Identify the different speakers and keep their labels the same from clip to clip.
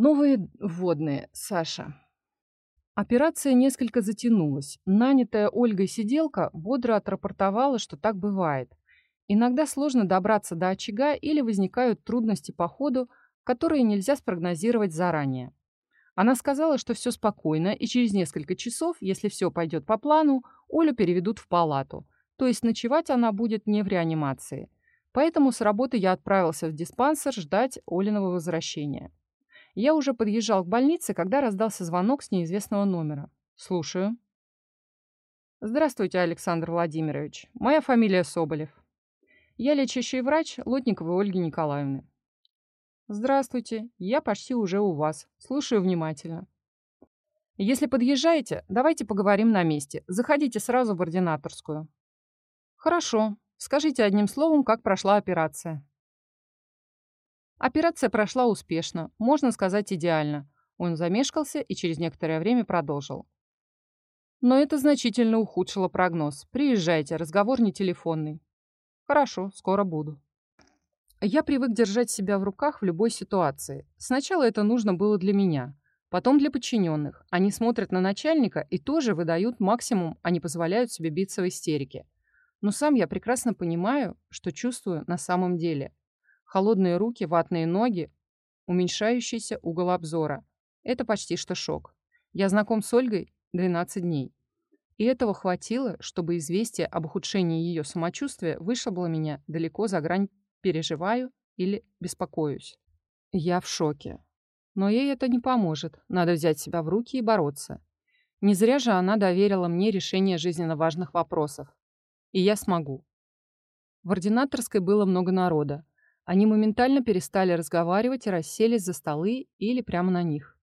Speaker 1: Новые вводные, Саша. Операция несколько затянулась. Нанятая Ольгой сиделка бодро отрапортовала, что так бывает. Иногда сложно добраться до очага или возникают трудности по ходу, которые нельзя спрогнозировать заранее. Она сказала, что все спокойно, и через несколько часов, если все пойдет по плану, Олю переведут в палату. То есть ночевать она будет не в реанимации. Поэтому с работы я отправился в диспансер ждать Олиного возвращения. Я уже подъезжал к больнице, когда раздался звонок с неизвестного номера. Слушаю. Здравствуйте, Александр Владимирович. Моя фамилия Соболев. Я лечащий врач Лотниковой Ольги Николаевны. Здравствуйте, я почти уже у вас. Слушаю внимательно. Если подъезжаете, давайте поговорим на месте. Заходите сразу в ординаторскую. Хорошо. Скажите одним словом, как прошла операция. Операция прошла успешно, можно сказать идеально. Он замешкался и через некоторое время продолжил. Но это значительно ухудшило прогноз. Приезжайте, разговор не телефонный. Хорошо, скоро буду. Я привык держать себя в руках в любой ситуации. Сначала это нужно было для меня, потом для подчиненных. Они смотрят на начальника и тоже выдают максимум, а не позволяют себе биться в истерике. Но сам я прекрасно понимаю, что чувствую на самом деле. Холодные руки, ватные ноги, уменьшающийся угол обзора. Это почти что шок. Я знаком с Ольгой 12 дней. И этого хватило, чтобы известие об ухудшении ее самочувствия вышибло меня далеко за грань «переживаю» или «беспокоюсь». Я в шоке. Но ей это не поможет. Надо взять себя в руки и бороться. Не зря же она доверила мне решение жизненно важных вопросов. И я смогу. В ординаторской было много народа. Они моментально перестали разговаривать и расселись за столы или прямо на них.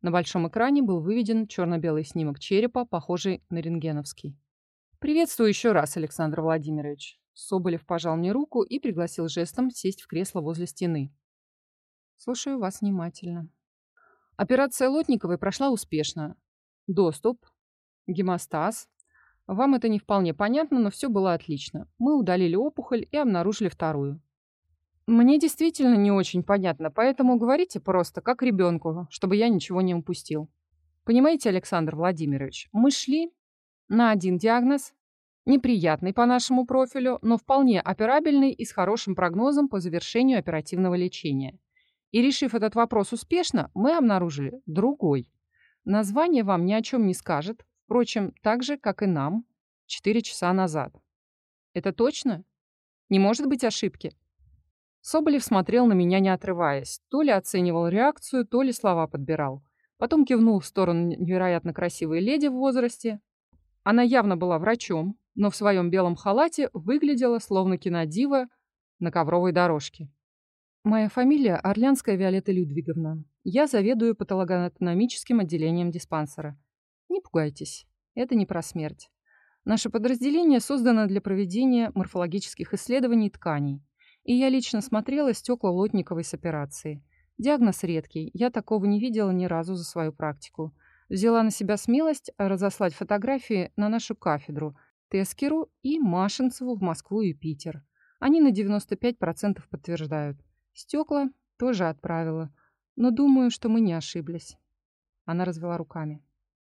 Speaker 1: На большом экране был выведен черно-белый снимок черепа, похожий на рентгеновский. «Приветствую еще раз, Александр Владимирович». Соболев пожал мне руку и пригласил жестом сесть в кресло возле стены. «Слушаю вас внимательно». Операция Лотниковой прошла успешно. Доступ, гемостаз. Вам это не вполне понятно, но все было отлично. Мы удалили опухоль и обнаружили вторую. Мне действительно не очень понятно, поэтому говорите просто, как ребенку, чтобы я ничего не упустил. Понимаете, Александр Владимирович, мы шли на один диагноз, неприятный по нашему профилю, но вполне операбельный и с хорошим прогнозом по завершению оперативного лечения. И решив этот вопрос успешно, мы обнаружили другой. Название вам ни о чем не скажет, впрочем, так же, как и нам, 4 часа назад. Это точно? Не может быть ошибки. Соболев смотрел на меня, не отрываясь. То ли оценивал реакцию, то ли слова подбирал. Потом кивнул в сторону невероятно красивой леди в возрасте. Она явно была врачом, но в своем белом халате выглядела словно кинодива на ковровой дорожке. Моя фамилия Орлянская Виолетта Людвиговна. Я заведую патологоанатомическим отделением диспансера. Не пугайтесь, это не про смерть. Наше подразделение создано для проведения морфологических исследований тканей. И я лично смотрела стекла Лотниковой с операции. Диагноз редкий, я такого не видела ни разу за свою практику. Взяла на себя смелость разослать фотографии на нашу кафедру, Тескеру и Машинцеву в Москву и Питер. Они на 95% подтверждают. Стекла тоже отправила. Но думаю, что мы не ошиблись. Она развела руками.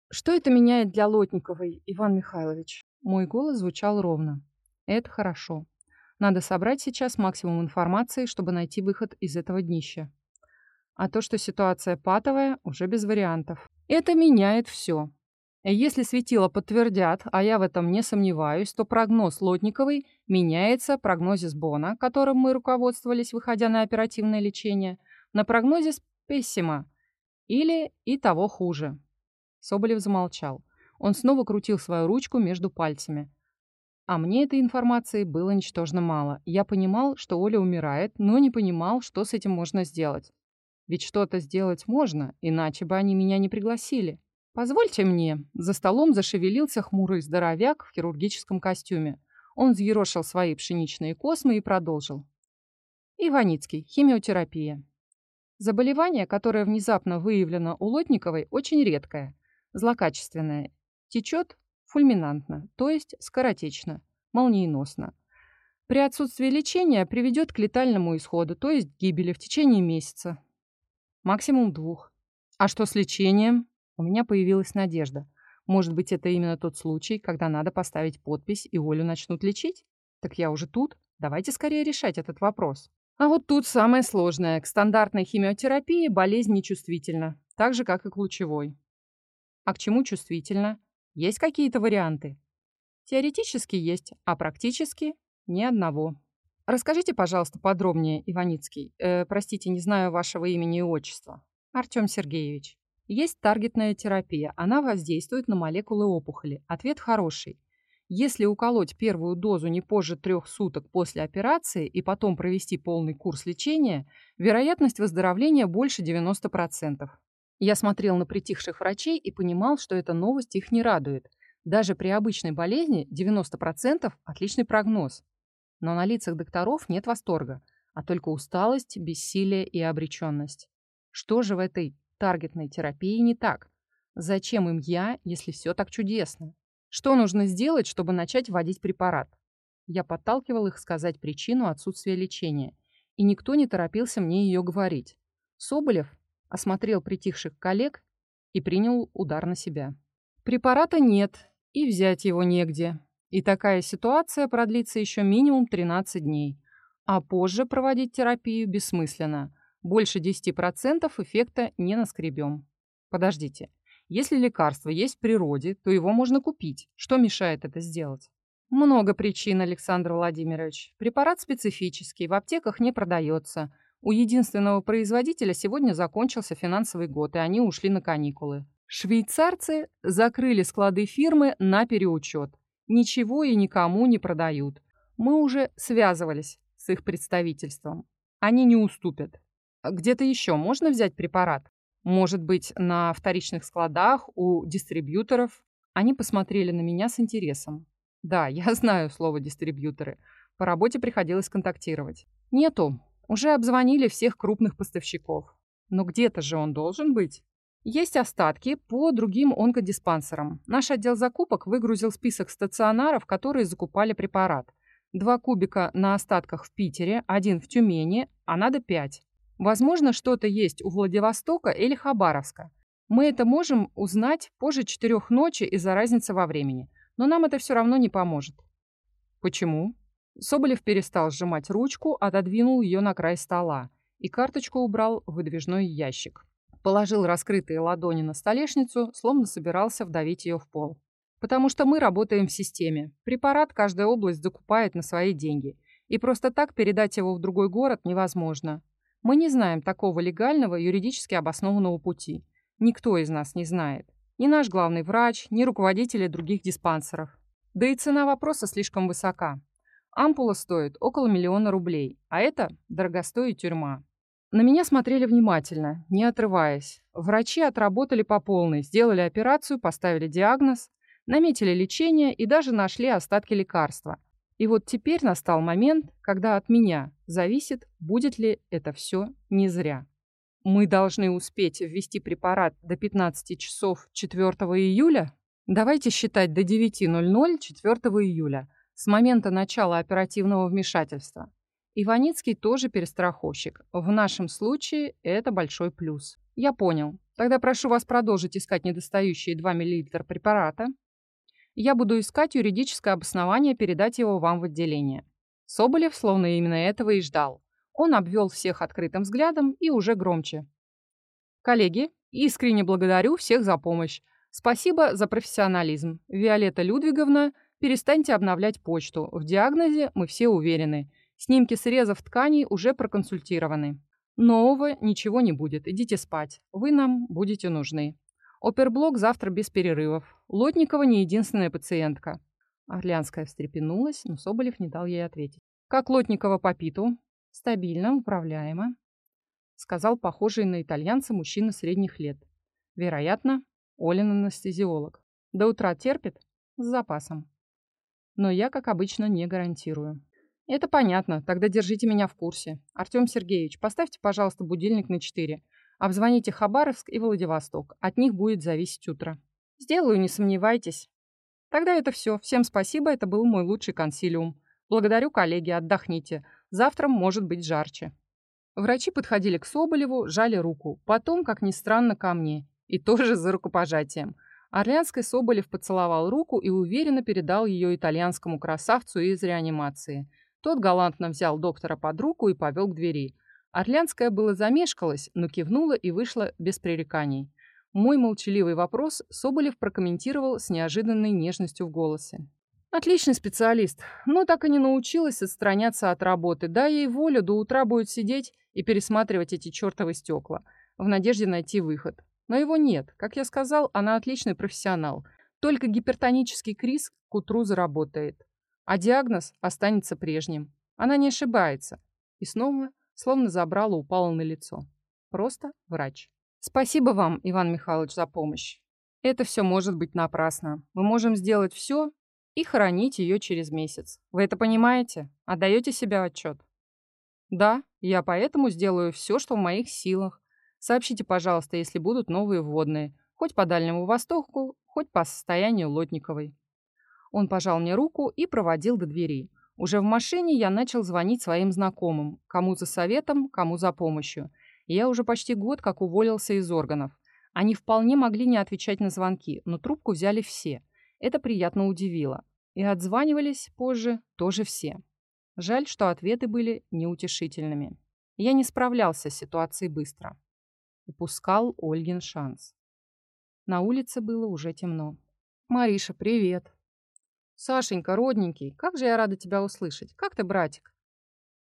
Speaker 1: Что это меняет для Лотниковой, Иван Михайлович? Мой голос звучал ровно. Это хорошо. Надо собрать сейчас максимум информации, чтобы найти выход из этого днища. А то, что ситуация патовая, уже без вариантов. Это меняет все. Если светила подтвердят, а я в этом не сомневаюсь, то прогноз Лотниковой меняется прогнозис Бона, которым мы руководствовались, выходя на оперативное лечение, на прогнозис Пессима. Или и того хуже. Соболев замолчал. Он снова крутил свою ручку между пальцами. А мне этой информации было ничтожно мало. Я понимал, что Оля умирает, но не понимал, что с этим можно сделать. Ведь что-то сделать можно, иначе бы они меня не пригласили. «Позвольте мне». За столом зашевелился хмурый здоровяк в хирургическом костюме. Он взъерошил свои пшеничные космы и продолжил. Иваницкий. Химиотерапия. Заболевание, которое внезапно выявлено у Лотниковой, очень редкое, злокачественное. Течет фульминантно, то есть скоротечно, молниеносно. При отсутствии лечения приведет к летальному исходу, то есть гибели в течение месяца. Максимум двух. А что с лечением? У меня появилась надежда. Может быть, это именно тот случай, когда надо поставить подпись и Олю начнут лечить? Так я уже тут. Давайте скорее решать этот вопрос. А вот тут самое сложное. К стандартной химиотерапии болезнь нечувствительна, так же, как и к лучевой. А к чему чувствительна? Есть какие-то варианты? Теоретически есть, а практически ни одного. Расскажите, пожалуйста, подробнее, Иваницкий. Э, простите, не знаю вашего имени и отчества. Артем Сергеевич. Есть таргетная терапия. Она воздействует на молекулы опухоли. Ответ хороший. Если уколоть первую дозу не позже трех суток после операции и потом провести полный курс лечения, вероятность выздоровления больше 90%. Я смотрел на притихших врачей и понимал, что эта новость их не радует. Даже при обычной болезни 90% – отличный прогноз. Но на лицах докторов нет восторга, а только усталость, бессилие и обреченность. Что же в этой таргетной терапии не так? Зачем им я, если все так чудесно? Что нужно сделать, чтобы начать вводить препарат? Я подталкивал их сказать причину отсутствия лечения, и никто не торопился мне ее говорить. Соболев осмотрел притихших коллег и принял удар на себя. Препарата нет, и взять его негде. И такая ситуация продлится еще минимум 13 дней. А позже проводить терапию бессмысленно. Больше 10% эффекта не наскребем. Подождите, если лекарство есть в природе, то его можно купить. Что мешает это сделать? Много причин, Александр Владимирович. Препарат специфический, в аптеках не продается. У единственного производителя сегодня закончился финансовый год, и они ушли на каникулы. Швейцарцы закрыли склады фирмы на переучет. Ничего и никому не продают. Мы уже связывались с их представительством. Они не уступят. Где-то еще можно взять препарат? Может быть, на вторичных складах у дистрибьюторов. Они посмотрели на меня с интересом. Да, я знаю слово «дистрибьюторы». По работе приходилось контактировать. Нету. Уже обзвонили всех крупных поставщиков. Но где-то же он должен быть. Есть остатки по другим онкодиспансерам. Наш отдел закупок выгрузил список стационаров, которые закупали препарат. Два кубика на остатках в Питере, один в Тюмени, а надо пять. Возможно, что-то есть у Владивостока или Хабаровска. Мы это можем узнать позже четырех ночи из-за разницы во времени. Но нам это все равно не поможет. Почему? Соболев перестал сжимать ручку, отодвинул ее на край стола и карточку убрал в выдвижной ящик. Положил раскрытые ладони на столешницу, словно собирался вдавить ее в пол. Потому что мы работаем в системе. Препарат каждая область закупает на свои деньги. И просто так передать его в другой город невозможно. Мы не знаем такого легального, юридически обоснованного пути. Никто из нас не знает. Ни наш главный врач, ни руководители других диспансеров. Да и цена вопроса слишком высока. Ампула стоит около миллиона рублей, а это дорогостоя тюрьма. На меня смотрели внимательно, не отрываясь. Врачи отработали по полной, сделали операцию, поставили диагноз, наметили лечение и даже нашли остатки лекарства. И вот теперь настал момент, когда от меня зависит, будет ли это все не зря. Мы должны успеть ввести препарат до 15 часов 4 июля? Давайте считать до 9.00 4 июля, с момента начала оперативного вмешательства. Иваницкий тоже перестраховщик. В нашем случае это большой плюс. Я понял. Тогда прошу вас продолжить искать недостающие 2 мл препарата я буду искать юридическое обоснование передать его вам в отделение». Соболев словно именно этого и ждал. Он обвел всех открытым взглядом и уже громче. «Коллеги, искренне благодарю всех за помощь. Спасибо за профессионализм. Виолетта Людвиговна, перестаньте обновлять почту. В диагнозе мы все уверены. Снимки срезов тканей уже проконсультированы. Нового ничего не будет. Идите спать. Вы нам будете нужны. Оперблок завтра без перерывов. Лотникова не единственная пациентка. Орлянская встрепенулась, но Соболев не дал ей ответить. «Как Лотникова по питу?» «Стабильно, управляемо», — сказал похожий на итальянца мужчина средних лет. «Вероятно, Олин анестезиолог. До утра терпит? С запасом. Но я, как обычно, не гарантирую». «Это понятно. Тогда держите меня в курсе. Артем Сергеевич, поставьте, пожалуйста, будильник на 4. Обзвоните Хабаровск и Владивосток. От них будет зависеть утро. Сделаю, не сомневайтесь. Тогда это все. Всем спасибо, это был мой лучший консилиум. Благодарю, коллеги, отдохните. Завтра может быть жарче. Врачи подходили к Соболеву, жали руку, потом, как ни странно, ко мне, и тоже за рукопожатием. Орлянской Соболев поцеловал руку и уверенно передал ее итальянскому красавцу из реанимации. Тот галантно взял доктора под руку и повел к двери. Орлянская было замешкалась, но кивнула и вышла без пререканий. Мой молчаливый вопрос Соболев прокомментировал с неожиданной нежностью в голосе. Отличный специалист, но так и не научилась отстраняться от работы. Дай ей волю, до утра будет сидеть и пересматривать эти чертовы стекла, в надежде найти выход. Но его нет. Как я сказал, она отличный профессионал. Только гипертонический криз к утру заработает. А диагноз останется прежним. Она не ошибается. И снова, словно забрала, упала на лицо. Просто врач. Спасибо вам, Иван Михайлович, за помощь. Это все может быть напрасно. Мы можем сделать все, и хоронить ее через месяц. Вы это понимаете? Отдаете себе отчет? Да, я поэтому сделаю все, что в моих силах. Сообщите, пожалуйста, если будут новые вводные. Хоть по Дальнему Востоку, хоть по состоянию Лотниковой. Он пожал мне руку и проводил до двери. Уже в машине я начал звонить своим знакомым. Кому за советом, кому за помощью. Я уже почти год как уволился из органов. Они вполне могли не отвечать на звонки, но трубку взяли все – это приятно удивило. И отзванивались позже тоже все. Жаль, что ответы были неутешительными. Я не справлялся с ситуацией быстро. Упускал Ольгин шанс. На улице было уже темно. «Мариша, привет!» «Сашенька, родненький, как же я рада тебя услышать. Как ты, братик?»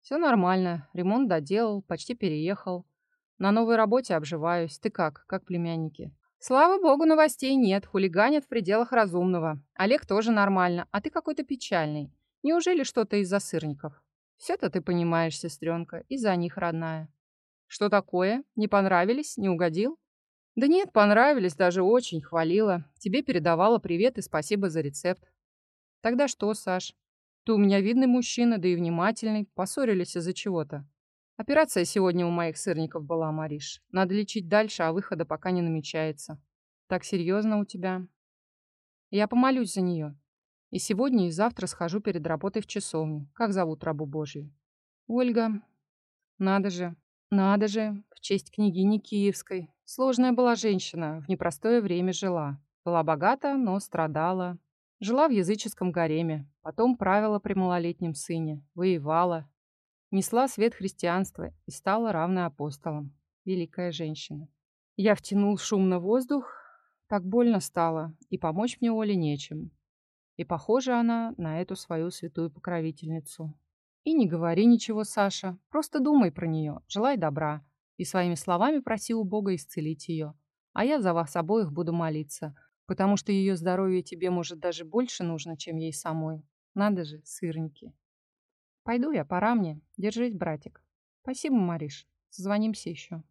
Speaker 1: «Все нормально. Ремонт доделал, почти переехал. На новой работе обживаюсь. Ты как? Как племянники?» Слава богу, новостей нет, хулиганят в пределах разумного. Олег тоже нормально, а ты какой-то печальный. Неужели что-то из-за сырников? Все-то ты понимаешь, сестренка, из-за них родная. Что такое? Не понравились? Не угодил? Да нет, понравились, даже очень, хвалила. Тебе передавала привет и спасибо за рецепт. Тогда что, Саш? Ты у меня видный мужчина, да и внимательный. Поссорились из-за чего-то. Операция сегодня у моих сырников была, Мариш. Надо лечить дальше, а выхода пока не намечается. Так серьезно у тебя? Я помолюсь за нее. И сегодня, и завтра схожу перед работой в часовню. Как зовут рабу Божию? Ольга. Надо же. Надо же. В честь княгини Киевской. Сложная была женщина. В непростое время жила. Была богата, но страдала. Жила в языческом гареме. Потом правила при малолетнем сыне. Воевала несла свет христианства и стала равной апостолам. Великая женщина. Я втянул шумно воздух, так больно стало, и помочь мне Оле нечем. И похожа она на эту свою святую покровительницу. И не говори ничего, Саша, просто думай про нее, желай добра. И своими словами проси у Бога исцелить ее. А я за вас обоих буду молиться, потому что ее здоровье тебе, может, даже больше нужно, чем ей самой. Надо же, сырники. Пойду я, пора мне. Держись, братик. Спасибо, Мариш. Созвонимся еще.